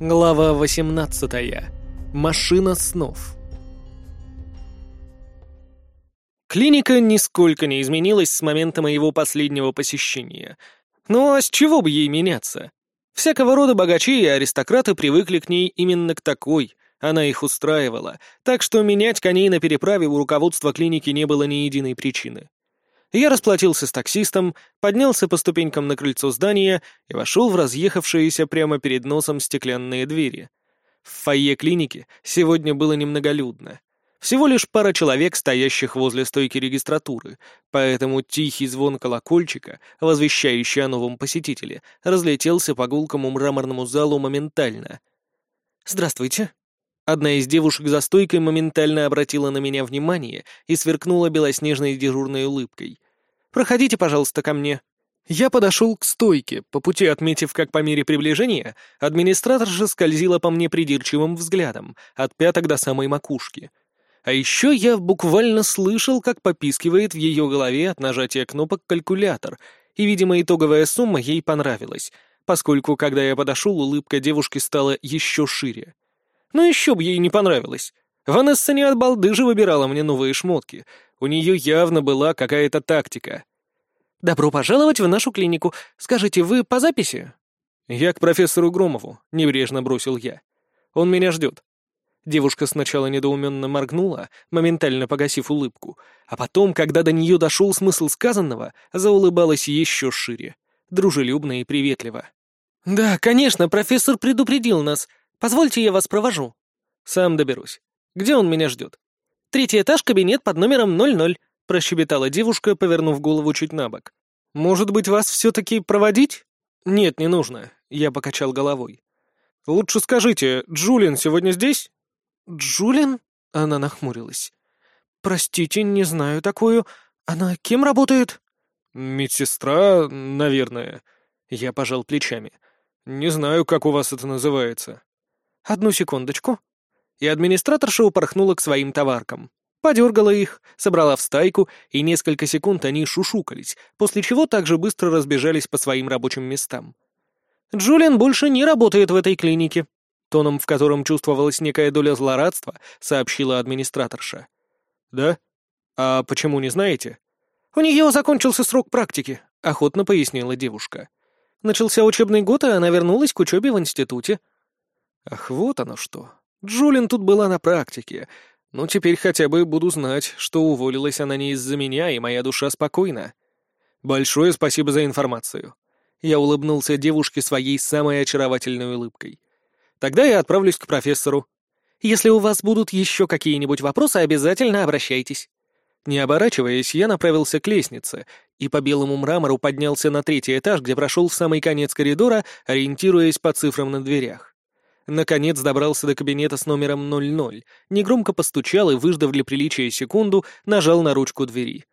Глава 18. Машина снов. Клиника нисколько не изменилась с момента моего последнего посещения. Ну а с чего бы ей меняться? Всякого рода богачи и аристократы привыкли к ней именно к такой. Она их устраивала, так что менять коней на переправе у руководства клиники не было ни единой причины. Я расплатился с таксистом, поднялся по ступенькам на крыльцо здания и вошел в разъехавшиеся прямо перед носом стеклянные двери. В фойе клиники сегодня было немноголюдно. Всего лишь пара человек, стоящих возле стойки регистратуры, поэтому тихий звон колокольчика, возвещающий о новом посетителе, разлетелся по гулкому мраморному залу моментально. «Здравствуйте», Одна из девушек за стойкой моментально обратила на меня внимание и сверкнула белоснежной дежурной улыбкой. «Проходите, пожалуйста, ко мне». Я подошел к стойке, по пути отметив, как по мере приближения администраторша скользила по мне придирчивым взглядом, от пяток до самой макушки. А еще я буквально слышал, как попискивает в ее голове от нажатия кнопок калькулятор, и, видимо, итоговая сумма ей понравилась, поскольку, когда я подошел, улыбка девушки стала еще шире. Ну еще бы ей не понравилось. Ванесса не от балды же выбирала мне новые шмотки. У нее явно была какая-то тактика. «Добро пожаловать в нашу клинику. Скажите, вы по записи?» «Я к профессору Громову», — небрежно бросил я. «Он меня ждет». Девушка сначала недоуменно моргнула, моментально погасив улыбку, а потом, когда до нее дошел смысл сказанного, заулыбалась еще шире, дружелюбно и приветливо. «Да, конечно, профессор предупредил нас. Позвольте, я вас провожу». «Сам доберусь. Где он меня ждет?» «Третий этаж, кабинет под номером 00», — прощебетала девушка, повернув голову чуть на бок. «Может быть, вас все-таки проводить?» «Нет, не нужно», — я покачал головой. «Лучше скажите, Джулиан сегодня здесь?» «Джулиан?» — она нахмурилась. «Простите, не знаю такую. Она кем работает?» «Медсестра, наверное». Я пожал плечами. «Не знаю, как у вас это называется». «Одну секундочку». И администраторша упорхнула к своим товаркам. Подергала их, собрала в стайку, и несколько секунд они шушукались, после чего также быстро разбежались по своим рабочим местам. «Джулиан больше не работает в этой клинике», тоном, в котором чувствовалась некая доля злорадства, сообщила администраторша. «Да? А почему не знаете?» «У нее закончился срок практики», — охотно пояснила девушка. «Начался учебный год, и она вернулась к учебе в институте. Ах, вот оно что. Джулин тут была на практике. Ну, теперь хотя бы буду знать, что уволилась она не из-за меня, и моя душа спокойна. Большое спасибо за информацию. Я улыбнулся девушке своей самой очаровательной улыбкой. Тогда я отправлюсь к профессору. Если у вас будут еще какие-нибудь вопросы, обязательно обращайтесь. Не оборачиваясь, я направился к лестнице и по белому мрамору поднялся на третий этаж, где прошел в самый конец коридора, ориентируясь по цифрам на дверях. Наконец добрался до кабинета с номером 00, негромко постучал и, выждав для приличия секунду, нажал на ручку двери.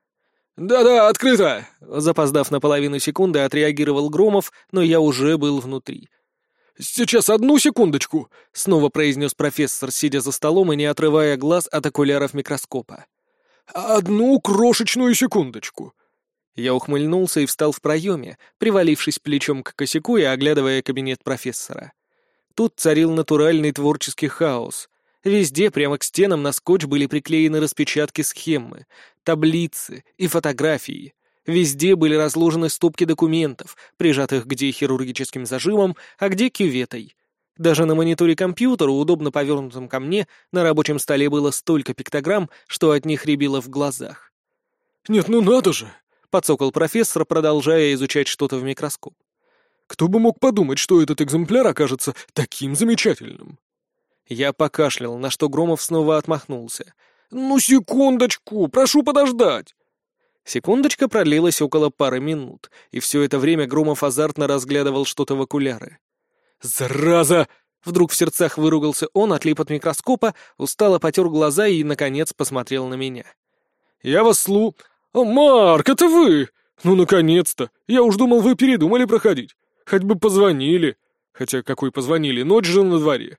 «Да-да, открыто!» Запоздав на половину секунды, отреагировал Громов, но я уже был внутри. «Сейчас одну секундочку!» — снова произнес профессор, сидя за столом и не отрывая глаз от окуляров микроскопа. «Одну крошечную секундочку!» Я ухмыльнулся и встал в проеме, привалившись плечом к косяку и оглядывая кабинет профессора. Тут царил натуральный творческий хаос. Везде, прямо к стенам, на скотч были приклеены распечатки схемы, таблицы и фотографии. Везде были разложены стопки документов, прижатых где хирургическим зажимом, а где кюветой. Даже на мониторе компьютера, удобно повернутом ко мне, на рабочем столе было столько пиктограмм, что от них рябило в глазах. «Нет, ну надо же!» — подсокол профессор, продолжая изучать что-то в микроскоп. Кто бы мог подумать, что этот экземпляр окажется таким замечательным? Я покашлял, на что Громов снова отмахнулся. «Ну, секундочку! Прошу подождать!» Секундочка продлилась около пары минут, и все это время Громов азартно разглядывал что-то в окуляры. «Зараза!» Вдруг в сердцах выругался он, отлип от микроскопа, устало потер глаза и, наконец, посмотрел на меня. «Я вас слу...» «Марк, это вы! Ну, наконец-то! Я уж думал, вы передумали проходить. Хоть бы позвонили. Хотя какой позвонили, ночь же на дворе.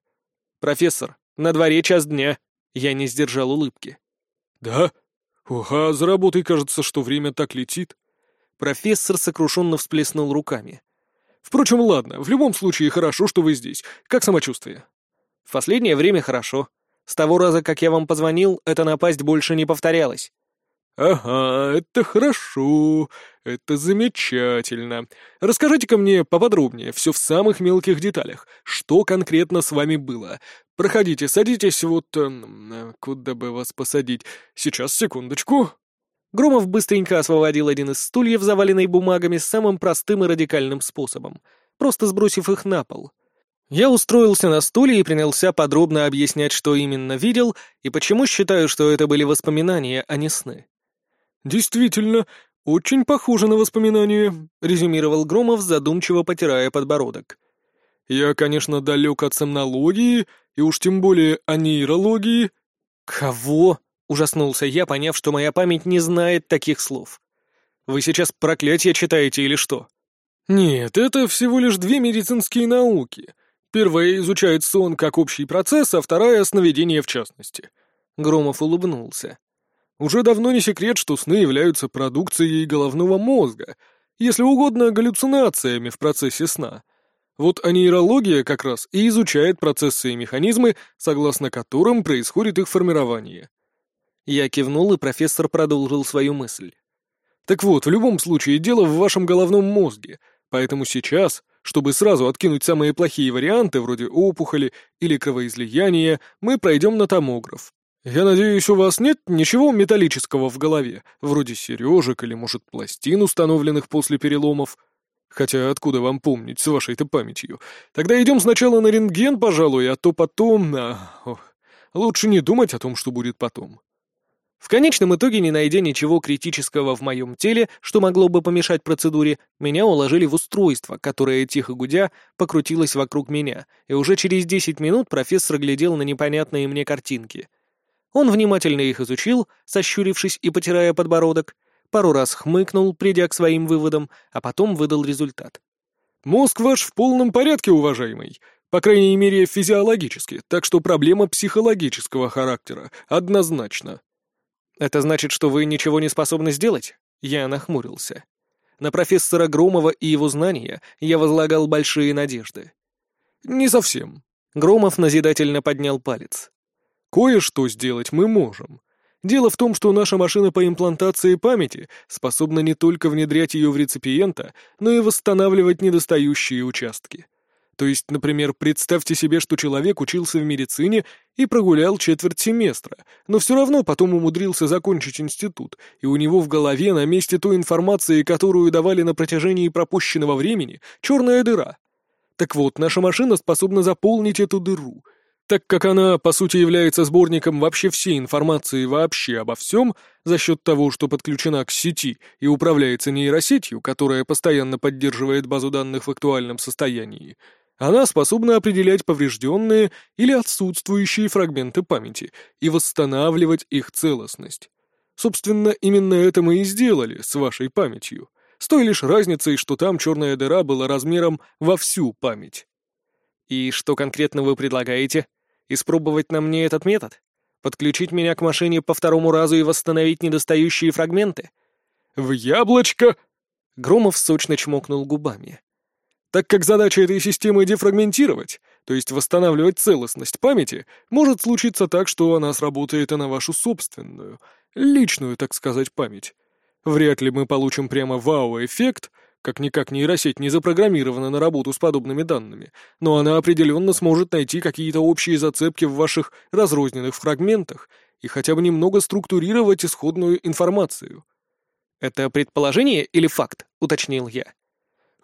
Профессор, на дворе час дня. Я не сдержал улыбки. Да? Ох, а за работой кажется, что время так летит. Профессор сокрушенно всплеснул руками. Впрочем, ладно, в любом случае хорошо, что вы здесь. Как самочувствие?» «В последнее время хорошо. С того раза, как я вам позвонил, эта напасть больше не повторялась». «Ага, это хорошо, это замечательно. Расскажите-ка мне поподробнее, все в самых мелких деталях. Что конкретно с вами было? Проходите, садитесь вот... Э, куда бы вас посадить? Сейчас, секундочку». Громов быстренько освободил один из стульев, заваленный бумагами, самым простым и радикальным способом, просто сбросив их на пол. Я устроился на стуле и принялся подробно объяснять, что именно видел и почему считаю, что это были воспоминания, а не сны. «Действительно, очень похоже на воспоминания», — резюмировал Громов, задумчиво потирая подбородок. «Я, конечно, далек от сомнологии, и уж тем более о нейрологии». «Кого?» — ужаснулся я, поняв, что моя память не знает таких слов. «Вы сейчас проклятие читаете или что?» «Нет, это всего лишь две медицинские науки. Первая изучает сон как общий процесс, а вторая — сновидение в частности». Громов улыбнулся. Уже давно не секрет, что сны являются продукцией головного мозга, если угодно, галлюцинациями в процессе сна. Вот а нейрология как раз и изучает процессы и механизмы, согласно которым происходит их формирование. Я кивнул, и профессор продолжил свою мысль. Так вот, в любом случае, дело в вашем головном мозге, поэтому сейчас, чтобы сразу откинуть самые плохие варианты, вроде опухоли или кровоизлияния, мы пройдем на томограф. «Я надеюсь, у вас нет ничего металлического в голове, вроде сережек или, может, пластин, установленных после переломов? Хотя откуда вам помнить с вашей-то памятью? Тогда идем сначала на рентген, пожалуй, а то потом... А, ох, лучше не думать о том, что будет потом». В конечном итоге, не найдя ничего критического в моем теле, что могло бы помешать процедуре, меня уложили в устройство, которое, тихо гудя, покрутилось вокруг меня, и уже через 10 минут профессор глядел на непонятные мне картинки — он внимательно их изучил, сощурившись и потирая подбородок, пару раз хмыкнул, придя к своим выводам, а потом выдал результат. «Мозг ваш в полном порядке, уважаемый. По крайней мере, физиологически, так что проблема психологического характера, однозначно». «Это значит, что вы ничего не способны сделать?» Я нахмурился. На профессора Громова и его знания я возлагал большие надежды. «Не совсем». Громов назидательно поднял палец. Кое-что сделать мы можем. Дело в том, что наша машина по имплантации памяти способна не только внедрять ее в реципиента, но и восстанавливать недостающие участки. То есть, например, представьте себе, что человек учился в медицине и прогулял четверть семестра, но все равно потом умудрился закончить институт, и у него в голове на месте той информации, которую давали на протяжении пропущенного времени, черная дыра. Так вот, наша машина способна заполнить эту дыру — так как она, по сути, является сборником вообще всей информации вообще обо всем, за счет того, что подключена к сети и управляется нейросетью, которая постоянно поддерживает базу данных в актуальном состоянии, она способна определять поврежденные или отсутствующие фрагменты памяти и восстанавливать их целостность. Собственно, именно это мы и сделали с вашей памятью, с той лишь разницей, что там черная дыра была размером во всю память. «И что конкретно вы предлагаете? Испробовать на мне этот метод? Подключить меня к машине по второму разу и восстановить недостающие фрагменты?» «В яблочко!» Громов сочно чмокнул губами. «Так как задача этой системы дефрагментировать, то есть восстанавливать целостность памяти, может случиться так, что она сработает и на вашу собственную, личную, так сказать, память. Вряд ли мы получим прямо вау-эффект, как-никак нейросеть не запрограммирована на работу с подобными данными, но она определенно сможет найти какие-то общие зацепки в ваших разрозненных фрагментах и хотя бы немного структурировать исходную информацию. «Это предположение или факт?» — уточнил я.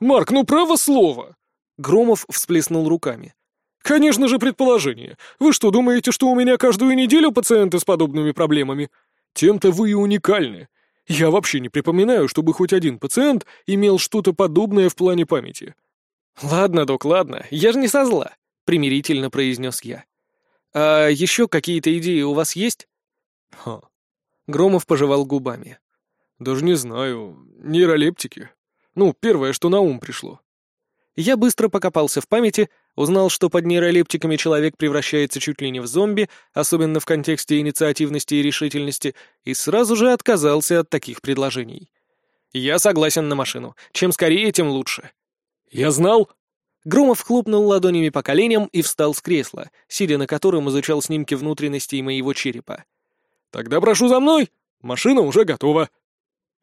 «Марк, ну право слово!» Громов всплеснул руками. «Конечно же предположение. Вы что, думаете, что у меня каждую неделю пациенты с подобными проблемами? Тем-то вы и уникальны. Я вообще не припоминаю, чтобы хоть один пациент имел что-то подобное в плане памяти. «Ладно, док, ладно, я же не со зла», — примирительно произнес я. «А еще какие-то идеи у вас есть?» «Ха». Громов пожевал губами. «Даже не знаю. Нейролептики. Ну, первое, что на ум пришло». Я быстро покопался в памяти, узнал, что под нейролептиками человек превращается чуть ли не в зомби, особенно в контексте инициативности и решительности, и сразу же отказался от таких предложений. Я согласен на машину. Чем скорее, тем лучше. «Я знал!» Громов хлопнул ладонями по коленям и встал с кресла, сидя на котором изучал снимки внутренностей моего черепа. «Тогда прошу за мной! Машина уже готова!»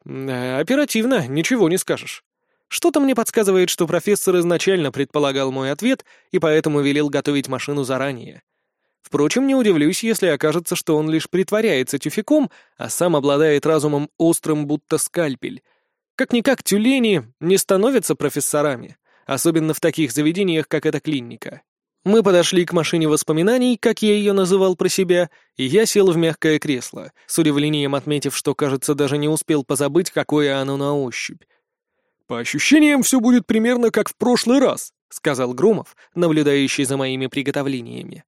«Да, оперативно, ничего не скажешь. Что-то мне подсказывает, что профессор изначально предполагал мой ответ и поэтому велел готовить машину заранее. Впрочем, не удивлюсь, если окажется, что он лишь притворяется тюфяком, а сам обладает разумом острым, будто скальпель. Как-никак тюлени не становятся профессорами, особенно в таких заведениях, как эта клиника. Мы подошли к машине воспоминаний, как я ее называл про себя, и я сел в мягкое кресло, с удивлением отметив, что, кажется, даже не успел позабыть, какое оно на ощупь. «По ощущениям, все будет примерно как в прошлый раз», — сказал Громов, наблюдающий за моими приготовлениями.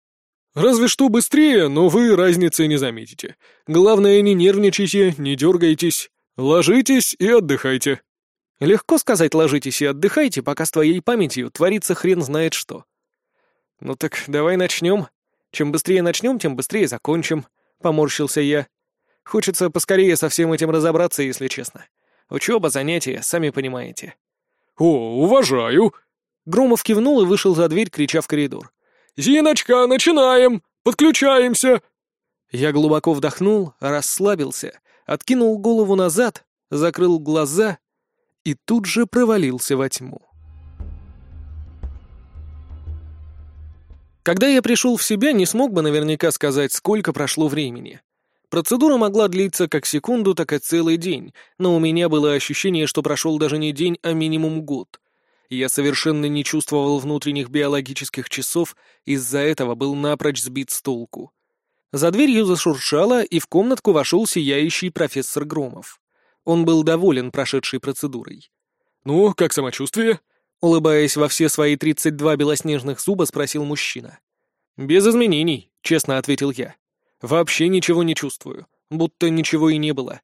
Разве что быстрее, но вы разницы не заметите. Главное, не нервничайте, не дергайтесь. Ложитесь и отдыхайте. Легко сказать «ложитесь и отдыхайте», пока с твоей памятью творится хрен знает что. Ну так давай начнем. Чем быстрее начнем, тем быстрее закончим, — поморщился я. Хочется поскорее со всем этим разобраться, если честно. Учеба, занятия, сами понимаете. «О, уважаю!» Громов кивнул и вышел за дверь, крича в коридор. «Зиночка, начинаем! Подключаемся!» Я глубоко вдохнул, расслабился, откинул голову назад, закрыл глаза и тут же провалился во тьму. Когда я пришел в себя, не смог бы наверняка сказать, сколько прошло времени. Процедура могла длиться как секунду, так и целый день, но у меня было ощущение, что прошел даже не день, а минимум год. Я совершенно не чувствовал внутренних биологических часов, из-за этого был напрочь сбит с толку. За дверью зашуршало, и в комнатку вошел сияющий профессор Громов. Он был доволен прошедшей процедурой. «Ну, как самочувствие?» Улыбаясь во все свои тридцать два белоснежных зуба, спросил мужчина. «Без изменений», — честно ответил я. «Вообще ничего не чувствую, будто ничего и не было».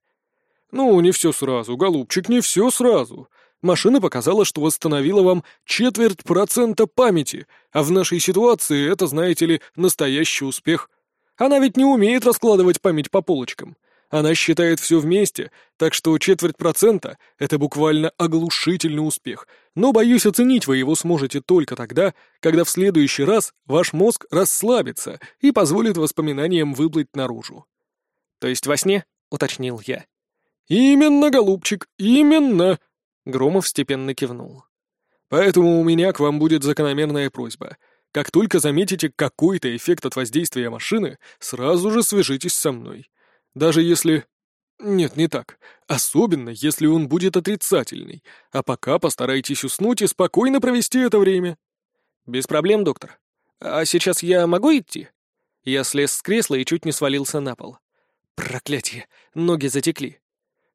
«Ну, не все сразу, голубчик, не все сразу. Машина показала, что восстановила вам четверть процента памяти, а в нашей ситуации это, знаете ли, настоящий успех. Она ведь не умеет раскладывать память по полочкам. Она считает все вместе, так что четверть процента — это буквально оглушительный успех. Но, боюсь, оценить вы его сможете только тогда, когда в следующий раз ваш мозг расслабится и позволит воспоминаниям выплыть наружу. «То есть во сне?» — уточнил я. «Именно, голубчик, именно!» Громов степенно кивнул. «Поэтому у меня к вам будет закономерная просьба. Как только заметите какой-то эффект от воздействия машины, сразу же свяжитесь со мной. Даже если... Нет, не так. Особенно, если он будет отрицательный. А пока постарайтесь уснуть и спокойно провести это время». «Без проблем, доктор. А сейчас я могу идти?» Я слез с кресла и чуть не свалился на пол. Проклятие, ноги затекли.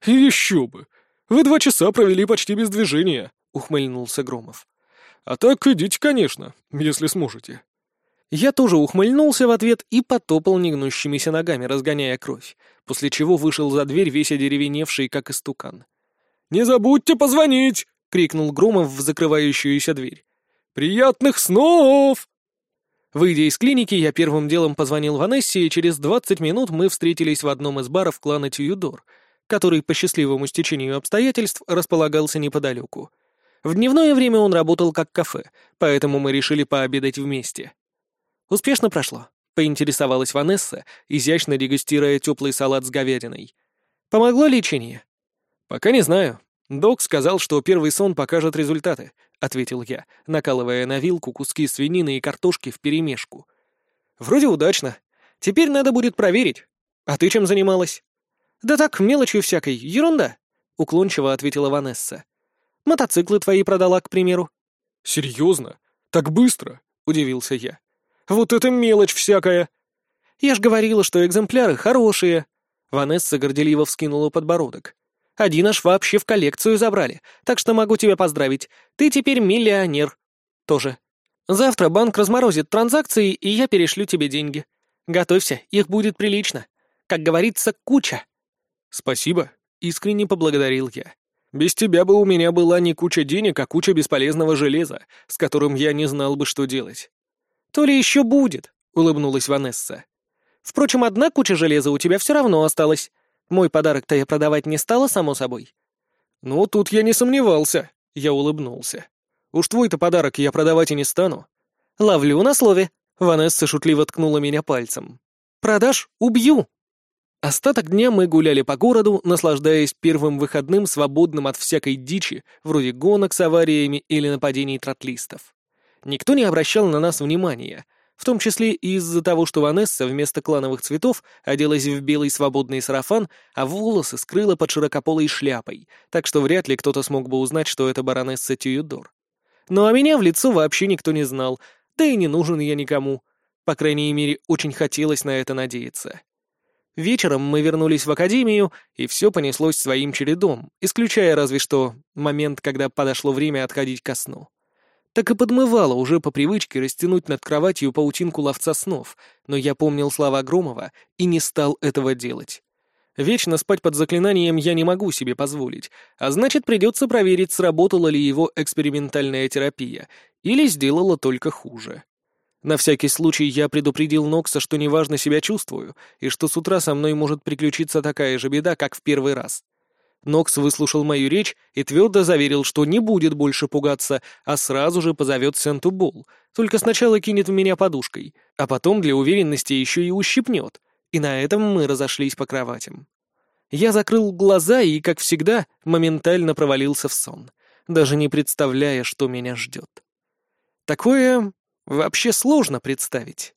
«Еще бы! Вы два часа провели почти без движения», — ухмыльнулся Громов. «А так идите, конечно, если сможете». Я тоже ухмыльнулся в ответ и потопал негнущимися ногами, разгоняя кровь, после чего вышел за дверь весь одеревеневший, как истукан. «Не забудьте позвонить!» — крикнул Громов в закрывающуюся дверь. «Приятных снов!» Выйдя из клиники, я первым делом позвонил Ванессе, и через двадцать минут мы встретились в одном из баров клана Тююдор — который по счастливому стечению обстоятельств располагался неподалеку. В дневное время он работал как кафе, поэтому мы решили пообедать вместе. Успешно прошло, поинтересовалась Ванесса, изящно дегустируя теплый салат с говядиной. Помогло лечение? Пока не знаю. Док сказал, что первый сон покажет результаты, ответил я, накалывая на вилку куски свинины и картошки вперемешку. Вроде удачно. Теперь надо будет проверить. А ты чем занималась? «Да так, мелочью всякой, ерунда», — уклончиво ответила Ванесса. «Мотоциклы твои продала, к примеру». «Серьезно? Так быстро?» — удивился я. «Вот это мелочь всякая!» «Я ж говорила, что экземпляры хорошие!» Ванесса горделиво вскинула подбородок. «Один аж вообще в коллекцию забрали, так что могу тебя поздравить. Ты теперь миллионер. Тоже. Завтра банк разморозит транзакции, и я перешлю тебе деньги. Готовься, их будет прилично. Как говорится, куча». «Спасибо», — искренне поблагодарил я. «Без тебя бы у меня была не куча денег, а куча бесполезного железа, с которым я не знал бы, что делать». «То ли еще будет», — улыбнулась Ванесса. «Впрочем, одна куча железа у тебя все равно осталась. Мой подарок-то я продавать не стала, само собой». «Ну, тут я не сомневался», — я улыбнулся. Уж твой-то подарок я продавать и не стану». «Ловлю на слове», — Ванесса шутливо ткнула меня пальцем. «Продашь? Убью!» Остаток дня мы гуляли по городу, наслаждаясь первым выходным, свободным от всякой дичи, вроде гонок с авариями или нападений тротлистов. Никто не обращал на нас внимания, в том числе и из-за того, что Ванесса вместо клановых цветов оделась в белый свободный сарафан, а волосы скрыла под широкополой шляпой, так что вряд ли кто-то смог бы узнать, что это баронесса Тюдор. Ну а меня в лицо вообще никто не знал, да и не нужен я никому. По крайней мере, очень хотелось на это надеяться. Вечером мы вернулись в академию, и все понеслось своим чередом, исключая разве что момент, когда подошло время отходить ко сну. Так и подмывало уже по привычке растянуть над кроватью паутинку ловца снов, но я помнил слова Громова и не стал этого делать. Вечно спать под заклинанием я не могу себе позволить, а значит, придется проверить, сработала ли его экспериментальная терапия, или сделала только хуже. На всякий случай я предупредил Нокса, что неважно себя чувствую, и что с утра со мной может приключиться такая же беда, как в первый раз. Нокс выслушал мою речь и твердо заверил, что не будет больше пугаться, а сразу же позовет Сенту только сначала кинет в меня подушкой, а потом для уверенности еще и ущипнет — и на этом мы разошлись по кроватям. Я закрыл глаза и, как всегда, моментально провалился в сон, даже не представляя, что меня ждет. Такое вообще сложно представить.